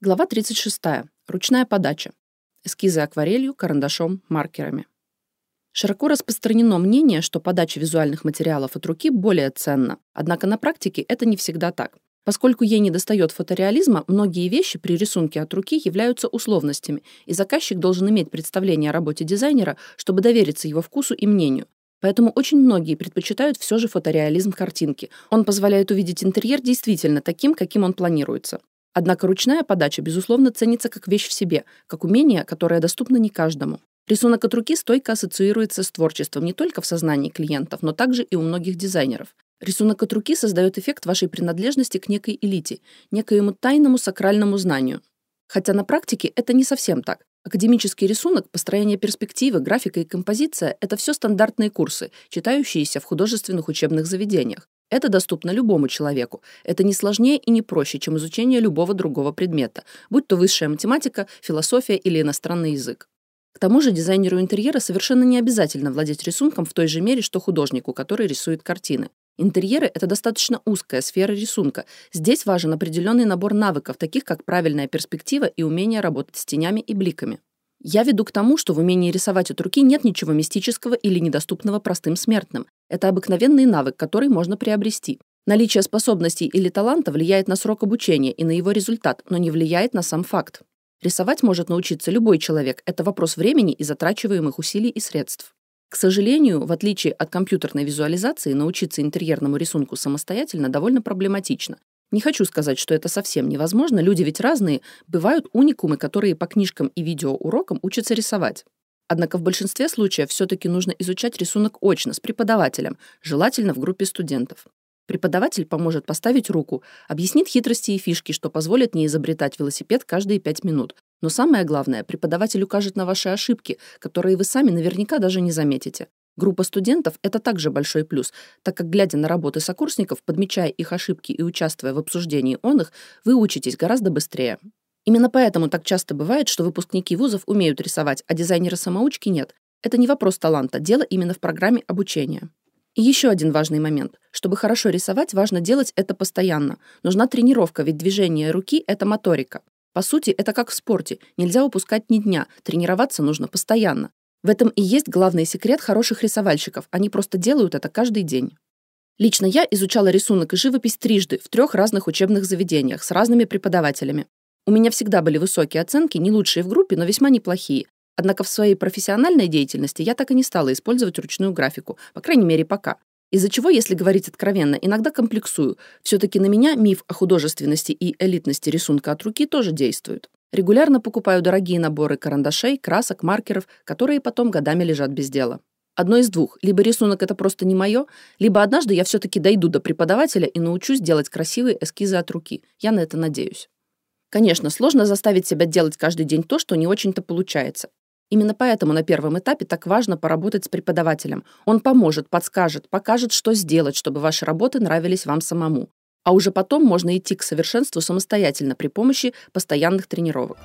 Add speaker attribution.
Speaker 1: Глава 36. Ручная подача. Эскизы акварелью, карандашом, маркерами. Широко распространено мнение, что подача визуальных материалов от руки более ценна. Однако на практике это не всегда так. Поскольку ей недостает фотореализма, многие вещи при рисунке от руки являются условностями, и заказчик должен иметь представление о работе дизайнера, чтобы довериться его вкусу и мнению. Поэтому очень многие предпочитают все же фотореализм картинки. Он позволяет увидеть интерьер действительно таким, каким он планируется. Однако ручная подача, безусловно, ценится как вещь в себе, как умение, которое доступно не каждому. Рисунок от руки стойко ассоциируется с творчеством не только в сознании клиентов, но также и у многих дизайнеров. Рисунок от руки создает эффект вашей принадлежности к некой элите, некоему тайному сакральному знанию. Хотя на практике это не совсем так. Академический рисунок, построение перспективы, графика и композиция – это все стандартные курсы, читающиеся в художественных учебных заведениях. Это доступно любому человеку. Это не сложнее и не проще, чем изучение любого другого предмета, будь то высшая математика, философия или иностранный язык. К тому же дизайнеру интерьера совершенно не обязательно владеть рисунком в той же мере, что художнику, который рисует картины. Интерьеры — это достаточно узкая сфера рисунка. Здесь важен определенный набор навыков, таких как правильная перспектива и умение работать с тенями и бликами. Я веду к тому, что в умении рисовать от руки нет ничего мистического или недоступного простым смертным. Это обыкновенный навык, который можно приобрести. Наличие способностей или таланта влияет на срок обучения и на его результат, но не влияет на сам факт. Рисовать может научиться любой человек. Это вопрос времени и затрачиваемых усилий и средств. К сожалению, в отличие от компьютерной визуализации, научиться интерьерному рисунку самостоятельно довольно проблематично. Не хочу сказать, что это совсем невозможно, люди ведь разные, бывают уникумы, которые по книжкам и видеоурокам учатся рисовать. Однако в большинстве случаев все-таки нужно изучать рисунок очно с преподавателем, желательно в группе студентов. Преподаватель поможет поставить руку, объяснит хитрости и фишки, что позволит не изобретать велосипед каждые пять минут. Но самое главное, преподаватель укажет на ваши ошибки, которые вы сами наверняка даже не заметите. Группа студентов — это также большой плюс, так как, глядя на работы сокурсников, подмечая их ошибки и участвуя в обсуждении он их, вы учитесь гораздо быстрее. Именно поэтому так часто бывает, что выпускники вузов умеют рисовать, а дизайнеры-самоучки нет. Это не вопрос таланта, дело именно в программе обучения. И еще один важный момент. Чтобы хорошо рисовать, важно делать это постоянно. Нужна тренировка, ведь движение руки — это моторика. По сути, это как в спорте. Нельзя упускать ни дня. Тренироваться нужно постоянно. В этом и есть главный секрет хороших рисовальщиков. Они просто делают это каждый день. Лично я изучала рисунок и живопись трижды в трех разных учебных заведениях с разными преподавателями. У меня всегда были высокие оценки, не лучшие в группе, но весьма неплохие. Однако в своей профессиональной деятельности я так и не стала использовать ручную графику, по крайней мере, пока. Из-за чего, если говорить откровенно, иногда комплексую. Все-таки на меня миф о художественности и элитности рисунка от руки тоже действует. Регулярно покупаю дорогие наборы карандашей, красок, маркеров, которые потом годами лежат без дела. Одно из двух. Либо рисунок это просто не мое, либо однажды я все-таки дойду до преподавателя и научусь делать красивые эскизы от руки. Я на это надеюсь. Конечно, сложно заставить себя делать каждый день то, что не очень-то получается. Именно поэтому на первом этапе так важно поработать с преподавателем. Он поможет, подскажет, покажет, что сделать, чтобы ваши работы нравились вам самому а уже потом можно идти к совершенству самостоятельно при помощи постоянных тренировок.